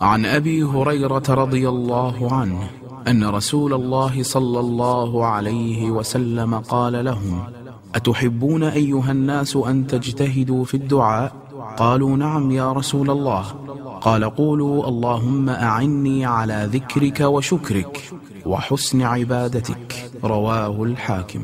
عن أبي هريرة رضي الله عنه أن رسول الله صلى الله عليه وسلم قال لهم أتحبون أيها الناس أن تجتهدوا في الدعاء؟ قالوا نعم يا رسول الله. قال قولوا اللهم أعني على ذكرك وشكرك وحسن عبادتك. رواه الحاكم.